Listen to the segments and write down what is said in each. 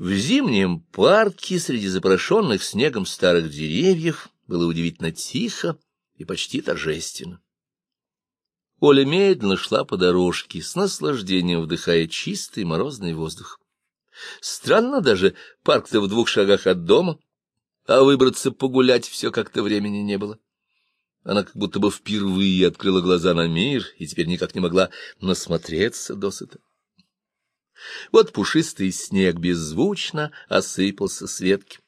В зимнем парке среди запорошенных снегом старых деревьев было удивительно тихо и почти торжественно. Оля медленно шла по дорожке, с наслаждением вдыхая чистый морозный воздух. Странно даже, парк-то в двух шагах от дома, а выбраться погулять все как-то времени не было. Она как будто бы впервые открыла глаза на мир и теперь никак не могла насмотреться досыта. Вот пушистый снег беззвучно осыпался с ветки.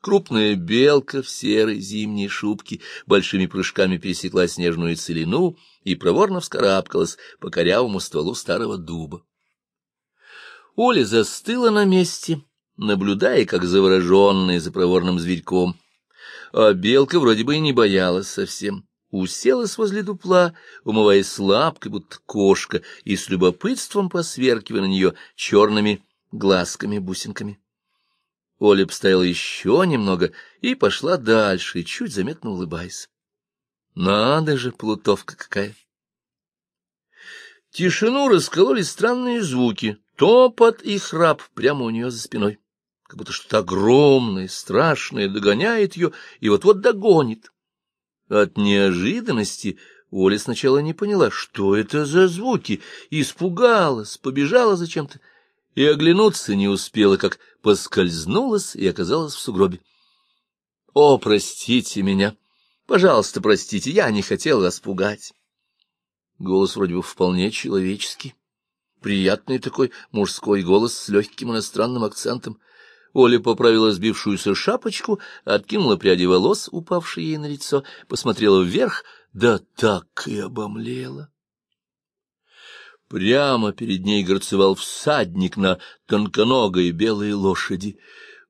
Крупная белка в серой зимней шубке большими прыжками пересекла снежную целину и проворно вскарабкалась по корявому стволу старого дуба. Оля застыла на месте, наблюдая, как завороженная за проворным зверьком. А белка вроде бы и не боялась совсем. Уселась возле дупла, умываясь лапкой, будто кошка, и с любопытством посверкивая на нее черными глазками-бусинками. Оля поставила еще немного и пошла дальше, чуть заметно улыбаясь. Надо же, плутовка какая! Тишину раскололи странные звуки, топот и храп прямо у нее за спиной, как будто что-то огромное, страшное догоняет ее и вот-вот догонит. От неожиданности Оля сначала не поняла, что это за звуки, испугалась, побежала зачем-то и оглянуться не успела, как поскользнулась и оказалась в сугробе. — О, простите меня! Пожалуйста, простите, я не хотел вас пугать. Голос вроде бы вполне человеческий. Приятный такой мужской голос с легким иностранным акцентом. Оля поправила сбившуюся шапочку, откинула пряди волос, упавшие ей на лицо, посмотрела вверх, да так и обомлела. Прямо перед ней горцевал всадник на тонконогой белой лошади.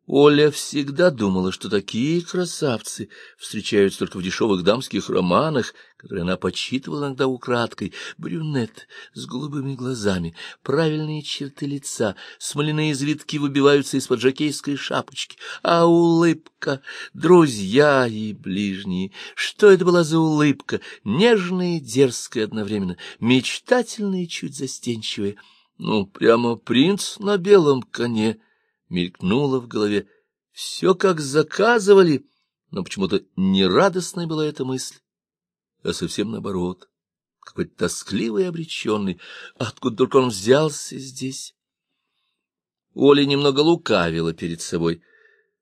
Оля всегда думала, что такие красавцы встречаются только в дешевых дамских романах, которые она почитывала иногда украдкой. Брюнет с голубыми глазами, правильные черты лица, смоляные завитки выбиваются из-под жакейской шапочки, а улыбка, друзья и ближние. Что это была за улыбка? Нежная и дерзкая одновременно, мечтательная и чуть застенчивая. Ну, прямо принц на белом коне — мелькнуло в голове. Все как заказывали, но почему-то не радостной была эта мысль, а совсем наоборот, какой-то тоскливый и обреченный. Откуда только он взялся здесь? Оля немного лукавила перед собой.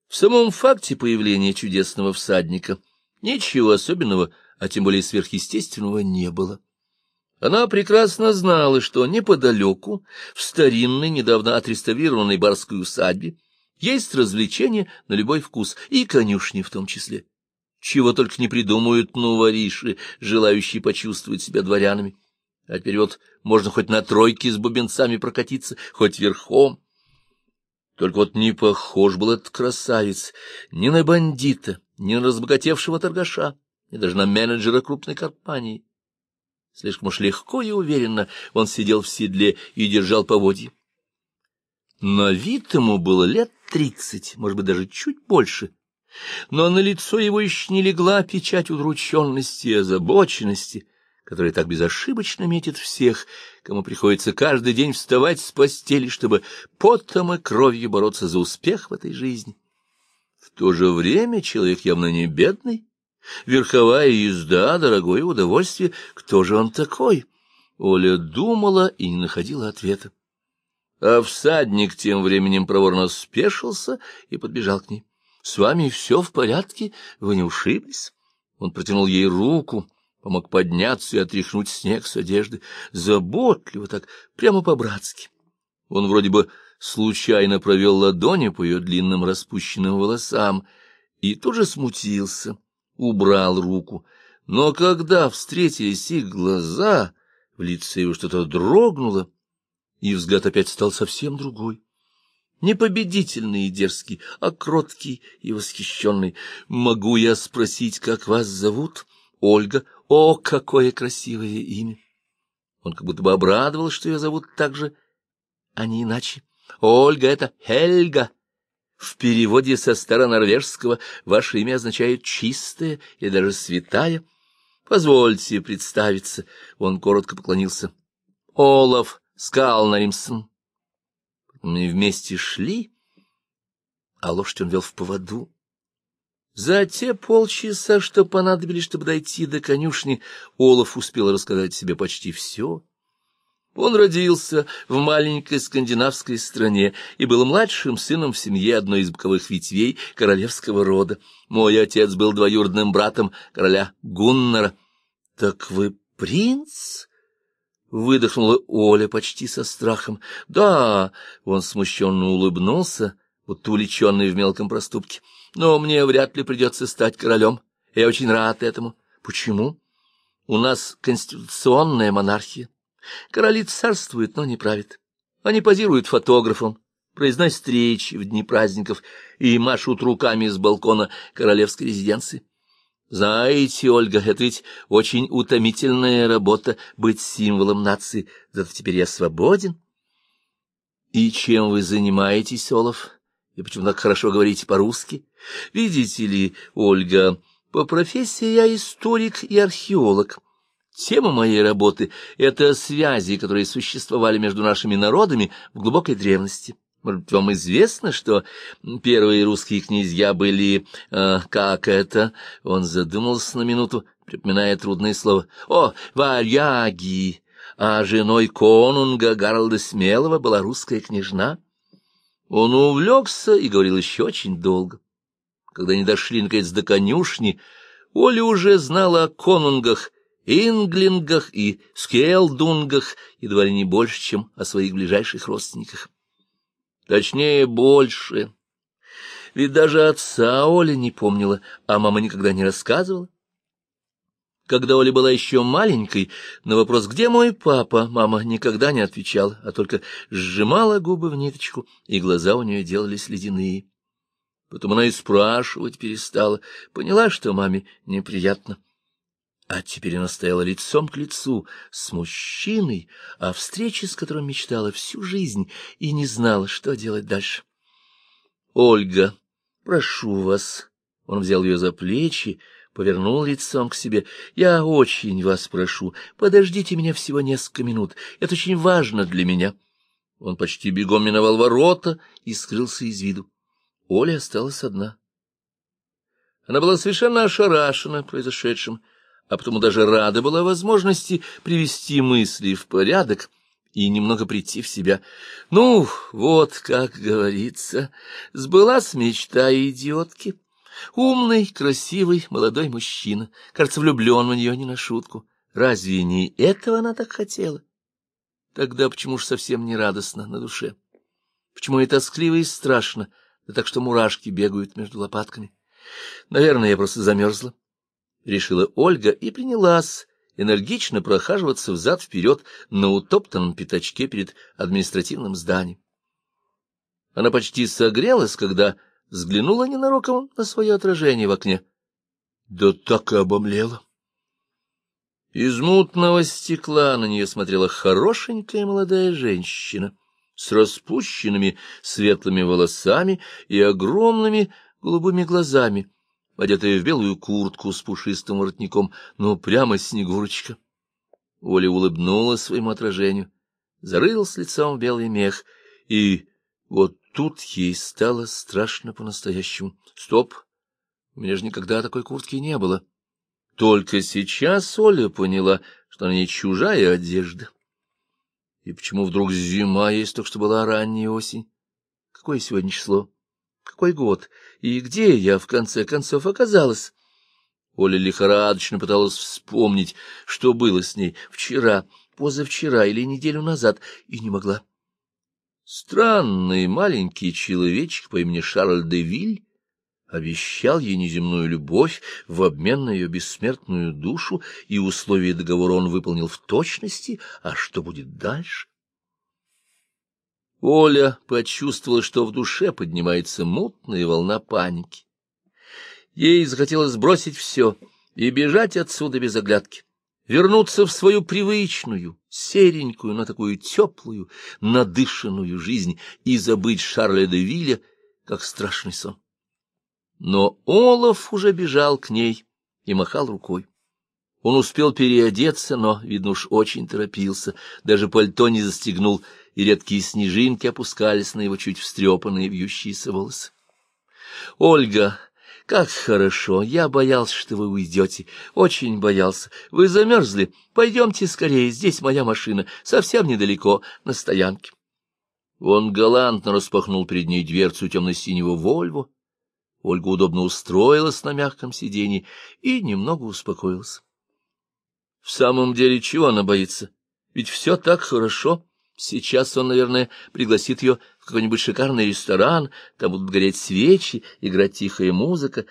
В самом факте появления чудесного всадника ничего особенного, а тем более сверхъестественного, не было. Она прекрасно знала, что неподалеку, в старинной, недавно отреставрированной барской усадьбе, есть развлечения на любой вкус, и конюшни в том числе. Чего только не придумают новориши, желающие почувствовать себя дворянами. А теперь вот можно хоть на тройке с бубенцами прокатиться, хоть верхом. Только вот не похож был этот красавец ни на бандита, ни на разбогатевшего торгаша, ни даже на менеджера крупной компании. Слишком уж легко и уверенно он сидел в седле и держал поводья. На вид ему было лет тридцать, может быть, даже чуть больше. Но на лицо его еще не легла печать удрученности и озабоченности, которая так безошибочно метит всех, кому приходится каждый день вставать с постели, чтобы потом и кровью бороться за успех в этой жизни. В то же время человек явно не бедный, Верховая езда — дорогое удовольствие. Кто же он такой? Оля думала и не находила ответа. А всадник тем временем проворно спешился и подбежал к ней. — С вами все в порядке? Вы не ушиблись? Он протянул ей руку, помог подняться и отряхнуть снег с одежды. Заботливо так, прямо по-братски. Он вроде бы случайно провел ладони по ее длинным распущенным волосам и тут же смутился убрал руку. Но когда встретились их глаза, в лице его что-то дрогнуло, и взгляд опять стал совсем другой. Не победительный и дерзкий, а кроткий и восхищенный. «Могу я спросить, как вас зовут?» «Ольга. О, какое красивое имя!» Он как будто бы обрадовал, что ее зовут так же, а не иначе. «Ольга — это Хельга!» В переводе со старонорвежского ваше имя означает «чистая» или даже «святая». Позвольте представиться. Он коротко поклонился. Олаф Скалнаримсон. Мы вместе шли, а лошадь он вел в поводу. За те полчаса, что понадобились, чтобы дойти до конюшни, Олаф успел рассказать себе почти все. Он родился в маленькой скандинавской стране и был младшим сыном в семье одной из боковых ветвей королевского рода. Мой отец был двоюродным братом короля Гуннара. — Так вы принц? — выдохнула Оля почти со страхом. — Да, — он смущенно улыбнулся, будто увлеченный в мелком проступке. — Но мне вряд ли придется стать королем. Я очень рад этому. — Почему? — У нас конституционная монархия. Короли царствуют, но не правят. Они позируют фотографом, произносят речи в дни праздников и машут руками с балкона королевской резиденции. Знаете, Ольга, это ведь очень утомительная работа быть символом нации, зато теперь я свободен. И чем вы занимаетесь, Олаф? И почему так хорошо говорите по-русски? Видите ли, Ольга, по профессии я историк и археолог. Тема моей работы — это связи, которые существовали между нашими народами в глубокой древности. Может, вам известно, что первые русские князья были... Э, как это? Он задумался на минуту, припоминая трудное слово. О, варяги! А женой конунга Гарлда Смелого была русская княжна. Он увлекся и говорил еще очень долго. Когда они дошли, наконец, до конюшни, Оля уже знала о конунгах инглингах и скелдунгах едва ли не больше, чем о своих ближайших родственниках. Точнее, больше. Ведь даже отца Оля не помнила, а мама никогда не рассказывала. Когда Оля была еще маленькой, на вопрос «Где мой папа?» мама никогда не отвечала, а только сжимала губы в ниточку, и глаза у нее делались ледяные. Потом она и спрашивать перестала, поняла, что маме неприятно. А теперь она стояла лицом к лицу с мужчиной, о встрече с которым мечтала всю жизнь и не знала, что делать дальше. — Ольга, прошу вас. Он взял ее за плечи, повернул лицом к себе. — Я очень вас прошу, подождите меня всего несколько минут. Это очень важно для меня. Он почти бегом миновал ворота и скрылся из виду. Оля осталась одна. Она была совершенно ошарашена произошедшим а потому даже рада была возможности привести мысли в порядок и немного прийти в себя. Ну, вот, как говорится, сбылась мечта идиотки. Умный, красивый, молодой мужчина, кажется, влюблен в нее не на шутку. Разве не этого она так хотела? Тогда почему ж совсем не радостно на душе? Почему и тоскливо, и страшно, да так что мурашки бегают между лопатками? Наверное, я просто замерзла. — решила Ольга и принялась энергично прохаживаться взад-вперед на утоптанном пятачке перед административным зданием. Она почти согрелась, когда взглянула ненароком на свое отражение в окне. Да так и обомлела. Из мутного стекла на нее смотрела хорошенькая молодая женщина с распущенными светлыми волосами и огромными голубыми глазами, одетая в белую куртку с пушистым воротником, ну, прямо снегурочка. Оля улыбнулась своему отражению, зарылась лицом в белый мех, и вот тут ей стало страшно по-настоящему. Стоп! У меня же никогда такой куртки не было. Только сейчас Оля поняла, что она не чужая одежда. И почему вдруг зима есть, только что была ранняя осень? Какое сегодня число? Какой год? И где я, в конце концов, оказалась? Оля лихорадочно пыталась вспомнить, что было с ней вчера, позавчера или неделю назад, и не могла. Странный маленький человечек по имени Шарль де Виль обещал ей неземную любовь в обмен на ее бессмертную душу, и условия договора он выполнил в точности, а что будет дальше? Оля почувствовала, что в душе поднимается мутная волна паники. Ей захотелось бросить все и бежать отсюда без оглядки, вернуться в свою привычную, серенькую, но такую теплую, надышанную жизнь и забыть Шарля де Вилля, как страшный сон. Но Олаф уже бежал к ней и махал рукой. Он успел переодеться, но, видно уж, очень торопился, даже пальто не застегнул, и редкие снежинки опускались на его чуть встрепанные вьющиеся волосы. — Ольга, как хорошо! Я боялся, что вы уйдете. Очень боялся. Вы замерзли. Пойдемте скорее, здесь моя машина, совсем недалеко, на стоянке. Он галантно распахнул перед ней дверцу темно-синего «Вольво». Ольга удобно устроилась на мягком сиденье и немного успокоилась. В самом деле, чего она боится? Ведь все так хорошо. Сейчас он, наверное, пригласит ее в какой-нибудь шикарный ресторан, там будут гореть свечи, играть тихая музыка.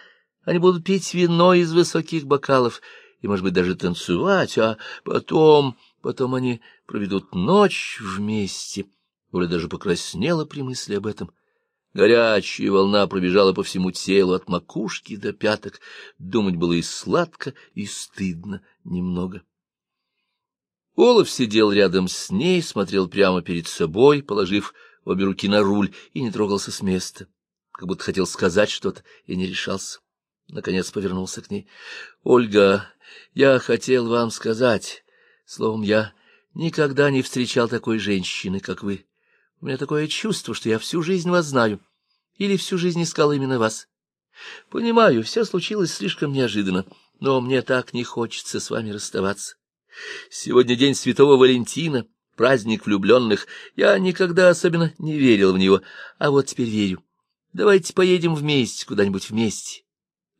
Они будут пить вино из высоких бокалов и, может быть, даже танцевать, а потом... Потом они проведут ночь вместе. Оля даже покраснела при мысли об этом. Горячая волна пробежала по всему телу от макушки до пяток. Думать было и сладко, и стыдно немного. Олаф сидел рядом с ней, смотрел прямо перед собой, положив обе руки на руль, и не трогался с места, как будто хотел сказать что-то и не решался. Наконец повернулся к ней. — Ольга, я хотел вам сказать, словом, я никогда не встречал такой женщины, как вы. У меня такое чувство, что я всю жизнь вас знаю, или всю жизнь искал именно вас. Понимаю, все случилось слишком неожиданно, но мне так не хочется с вами расставаться. Сегодня день Святого Валентина, праздник влюбленных. Я никогда особенно не верил в него, а вот теперь верю. Давайте поедем вместе, куда-нибудь вместе.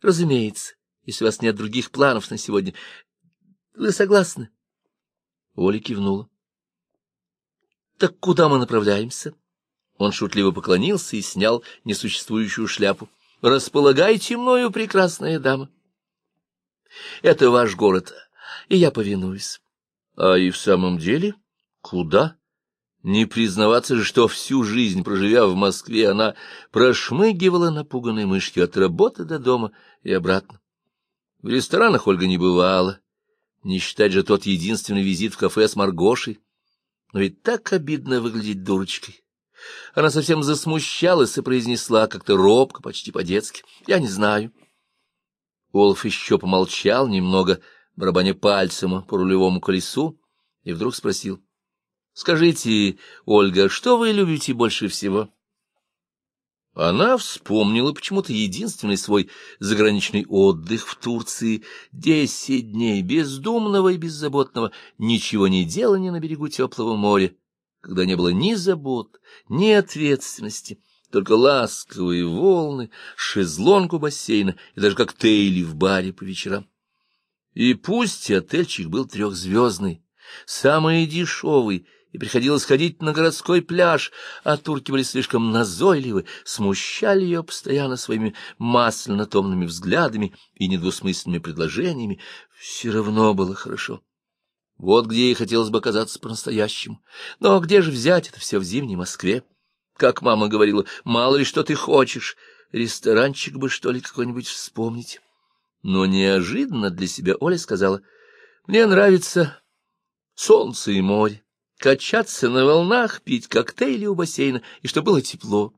Разумеется, если у вас нет других планов на сегодня. Вы согласны? Оля кивнула. Так куда мы направляемся? Он шутливо поклонился и снял несуществующую шляпу. Располагайте мною, прекрасная дама. Это ваш город, и я повинуюсь. А и в самом деле, куда? Не признаваться же, что всю жизнь, проживя в Москве, она прошмыгивала напуганной мышью от работы до дома и обратно. В ресторанах Ольга не бывала. Не считать же тот единственный визит в кафе с Маргошей. Но ведь так обидно выглядеть дурочкой. Она совсем засмущалась и произнесла как-то робко, почти по-детски. «Я не знаю». Олаф еще помолчал немного, барабаня пальцем по рулевому колесу, и вдруг спросил. «Скажите, Ольга, что вы любите больше всего?» Она вспомнила почему-то единственный свой заграничный отдых в Турции. Десять дней бездумного и беззаботного, ничего не делания на берегу теплого моря, когда не было ни забот, ни ответственности, только ласковые волны, шезлонг у бассейна и даже коктейли в баре по вечерам. И пусть отельчик был трехзвездный, самый дешевый, и приходилось ходить на городской пляж, а турки были слишком назойливы, смущали ее постоянно своими масляно-томными взглядами и недвусмысленными предложениями, все равно было хорошо. Вот где ей хотелось бы оказаться по-настоящему. Но где же взять это все в зимней Москве? Как мама говорила, мало ли что ты хочешь, ресторанчик бы, что ли, какой-нибудь вспомнить. Но неожиданно для себя Оля сказала, мне нравится солнце и море качаться на волнах, пить коктейли у бассейна, и чтобы было тепло.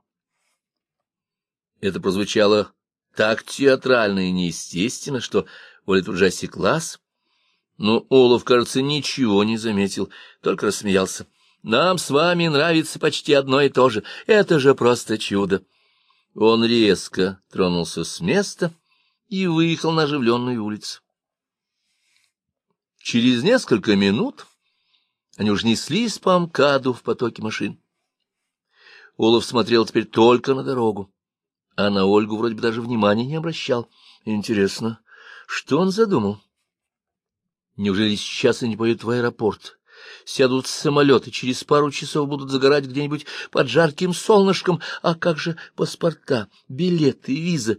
Это прозвучало так театрально и неестественно, что Оля тут же осеклась. Но Олаф, кажется, ничего не заметил, только рассмеялся. «Нам с вами нравится почти одно и то же. Это же просто чудо!» Он резко тронулся с места и выехал на оживленную улицу. Через несколько минут они уж неслись по МКАДу в потоке машин. Олаф смотрел теперь только на дорогу, а на Ольгу вроде бы даже внимания не обращал. Интересно, что он задумал? Неужели сейчас они поедут в аэропорт? Сядут в самолет и через пару часов будут загорать где-нибудь под жарким солнышком. А как же паспорта, билеты, виза?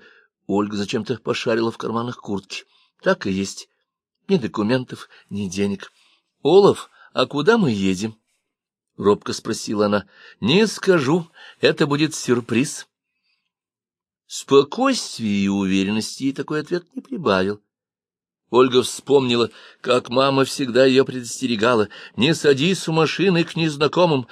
Ольга зачем-то пошарила в карманах куртки. Так и есть. Ни документов, ни денег. Олаф «А куда мы едем?» — робко спросила она. «Не скажу, это будет сюрприз». Спокойствия и уверенности ей такой ответ не прибавил. Ольга вспомнила, как мама всегда ее предостерегала. «Не садись в машины к незнакомым,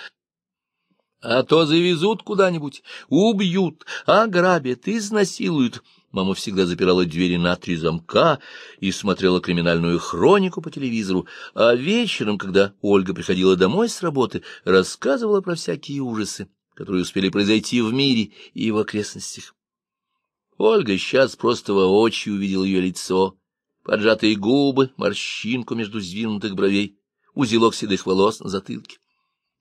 а то завезут куда-нибудь, убьют, ограбят, изнасилуют». Мама всегда запирала двери на три замка и смотрела криминальную хронику по телевизору, а вечером, когда Ольга приходила домой с работы, рассказывала про всякие ужасы, которые успели произойти в мире и в окрестностях. Ольга сейчас просто воочию увидел ее лицо, поджатые губы, морщинку между сдвинутых бровей, узелок седых волос на затылке.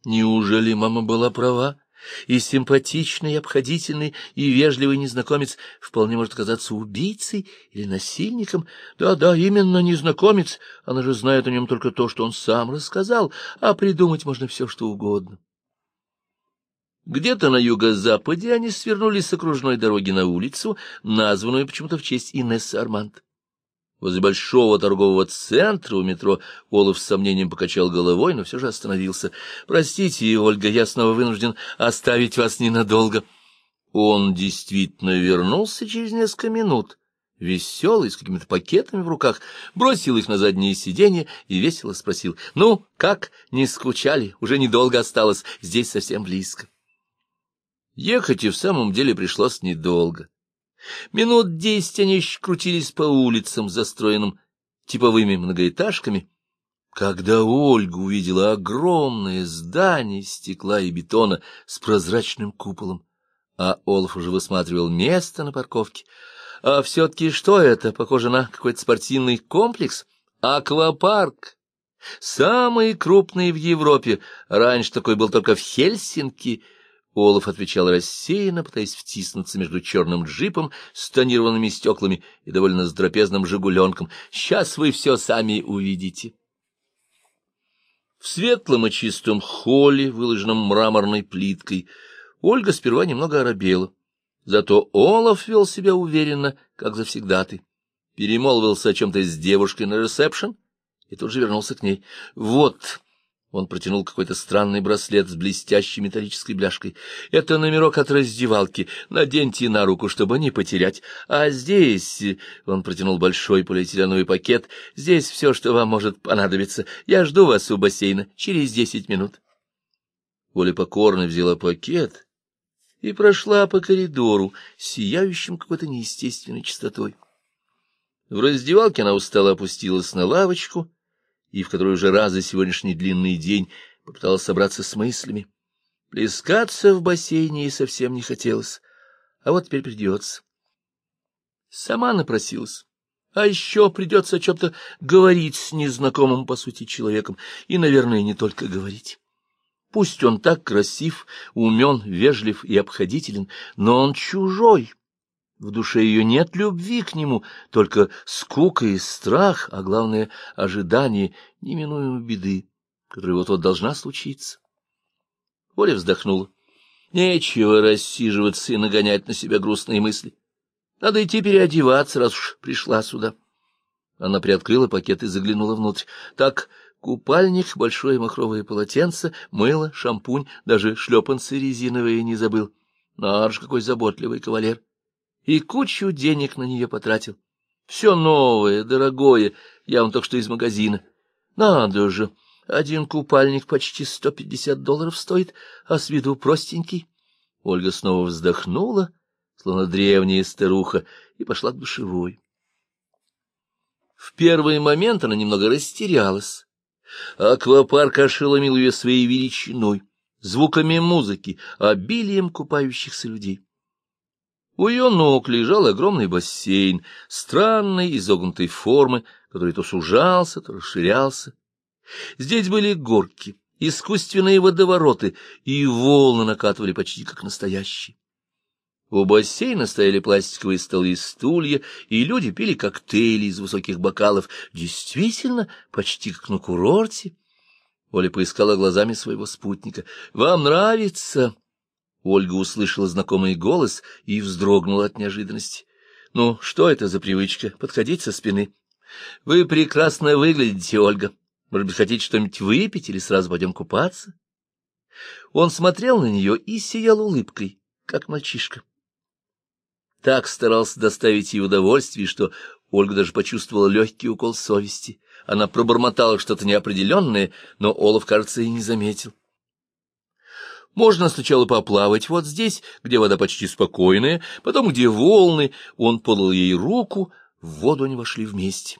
Неужели мама была права? И симпатичный, обходительный, и вежливый незнакомец вполне может оказаться убийцей или насильником. Да-да, именно незнакомец. Она же знает о нем только то, что он сам рассказал, а придумать можно все, что угодно. Где-то на юго-западе они свернули с окружной дороги на улицу, названную почему-то в честь Инессы Арманд. Возле большого торгового центра у метро Олаф с сомнением покачал головой, но все же остановился. — Простите, Ольга, я снова вынужден оставить вас ненадолго. Он действительно вернулся через несколько минут, веселый, с какими-то пакетами в руках, бросил их на заднее сиденье и весело спросил. — Ну, как, не скучали? Уже недолго осталось, здесь совсем близко. Ехать и в самом деле пришлось недолго. Минут десять они еще крутились по улицам, застроенным типовыми многоэтажками, когда Ольга увидела огромное здание из стекла и бетона с прозрачным куполом, а Олаф уже высматривал место на парковке. А все-таки что это? Похоже на какой-то спортивный комплекс? Аквапарк. Самый крупный в Европе. Раньше такой был только в Хельсинки — Олаф отвечал рассеянно, пытаясь втиснуться между черным джипом с тонированными стеклами и довольно сдрапезным «Жигуленком». «Сейчас вы все сами увидите». В светлом и чистом холле, выложенном мраморной плиткой, Ольга сперва немного оробела. Зато Олаф вел себя уверенно, как завсегдатый. Перемолвился о чем-то с девушкой на ресепшн и тут же вернулся к ней. «Вот...» Он протянул какой-то странный браслет с блестящей металлической бляшкой. — Это номерок от раздевалки. Наденьте на руку, чтобы не потерять. А здесь... — он протянул большой полиэтиленовый пакет. — Здесь все, что вам может понадобиться. Я жду вас у бассейна через десять минут. Оля покорно взяла пакет и прошла по коридору, сияющим какой-то неестественной чистотой. В раздевалке она устало опустилась на лавочку и в которой уже раз за сегодняшний длинный день попыталась собраться с мыслями. Плескаться в бассейне ей совсем не хотелось, а вот теперь придется. Сама напросилась. А еще придется о чем-то говорить с незнакомым, по сути, человеком, и, наверное, не только говорить. Пусть он так красив, умен, вежлив и обходителен, но он чужой, в душе ее нет любви к нему, только скука и страх, а главное — ожидание неминуемой беды, которая вот-вот должна случиться. Оля вздохнула. Нечего рассиживаться и нагонять на себя грустные мысли. Надо идти переодеваться, раз уж пришла сюда. Она приоткрыла пакет и заглянула внутрь. Так, купальник, большое махровое полотенце, мыло, шампунь, даже шлепанцы резиновые не забыл. Наш какой заботливый кавалер и кучу денег на нее потратил. Все новое, дорогое, я вам только что из магазина. Надо же, один купальник почти сто пятьдесят долларов стоит, а с виду простенький. Ольга снова вздохнула, словно древняя старуха, и пошла к душевой. В первый момент она немного растерялась. Аквапарк ошеломил ее своей величиной, звуками музыки, обилием купающихся людей. У ее ног лежал огромный бассейн, странной изогнутой формы, который то сужался, то расширялся. Здесь были горки, искусственные водовороты, и волны накатывали почти как настоящие. У бассейна стояли пластиковые столы и стулья, и люди пили коктейли из высоких бокалов. Действительно, почти как на курорте. Оля поискала глазами своего спутника. — Вам нравится? Ольга услышала знакомый голос и вздрогнула от неожиданности. — Ну, что это за привычка? Подходить со спины. — Вы прекрасно выглядите, Ольга. Может быть, хотите что-нибудь выпить или сразу пойдем купаться? Он смотрел на нее и сиял улыбкой, как мальчишка. Так старался доставить ей удовольствие, что Ольга даже почувствовала легкий укол совести. Она пробормотала что-то неопределенное, но Олаф, кажется, и не заметил. Можно сначала поплавать вот здесь, где вода почти спокойная, потом где волны. Он подал ей руку, в воду они вошли вместе.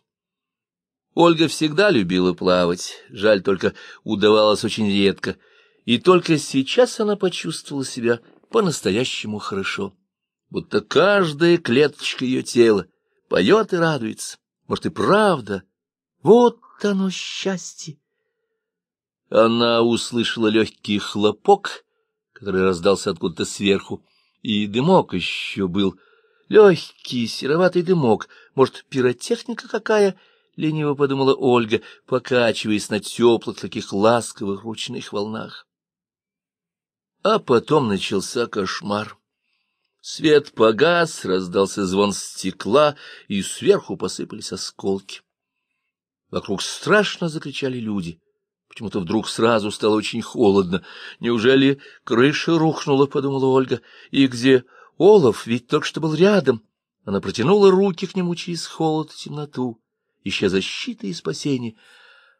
Ольга всегда любила плавать, жаль только удавалось очень редко, и только сейчас она почувствовала себя по-настоящему хорошо. будто каждая клеточка ее тела поет и радуется. Может, и правда. Вот оно счастье. Она услышала легкий хлопок, который раздался откуда-то сверху, и дымок еще был. Легкий сероватый дымок, может, пиротехника какая, — лениво подумала Ольга, покачиваясь на теплых таких ласковых ручных волнах. А потом начался кошмар. Свет погас, раздался звон стекла, и сверху посыпались осколки. Вокруг страшно закричали люди. Почему-то вдруг сразу стало очень холодно. Неужели крыша рухнула, — подумала Ольга. И где Олаф? Ведь только что был рядом. Она протянула руки к нему через холод и темноту, ища защиты и спасения.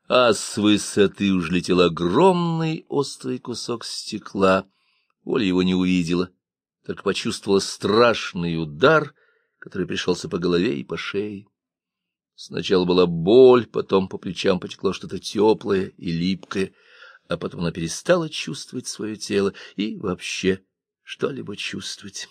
А с высоты уж летел огромный острый кусок стекла. Оля его не увидела, только почувствовала страшный удар, который пришелся по голове и по шее. Сначала была боль, потом по плечам потекло что-то теплое и липкое, а потом она перестала чувствовать свое тело и вообще что-либо чувствовать.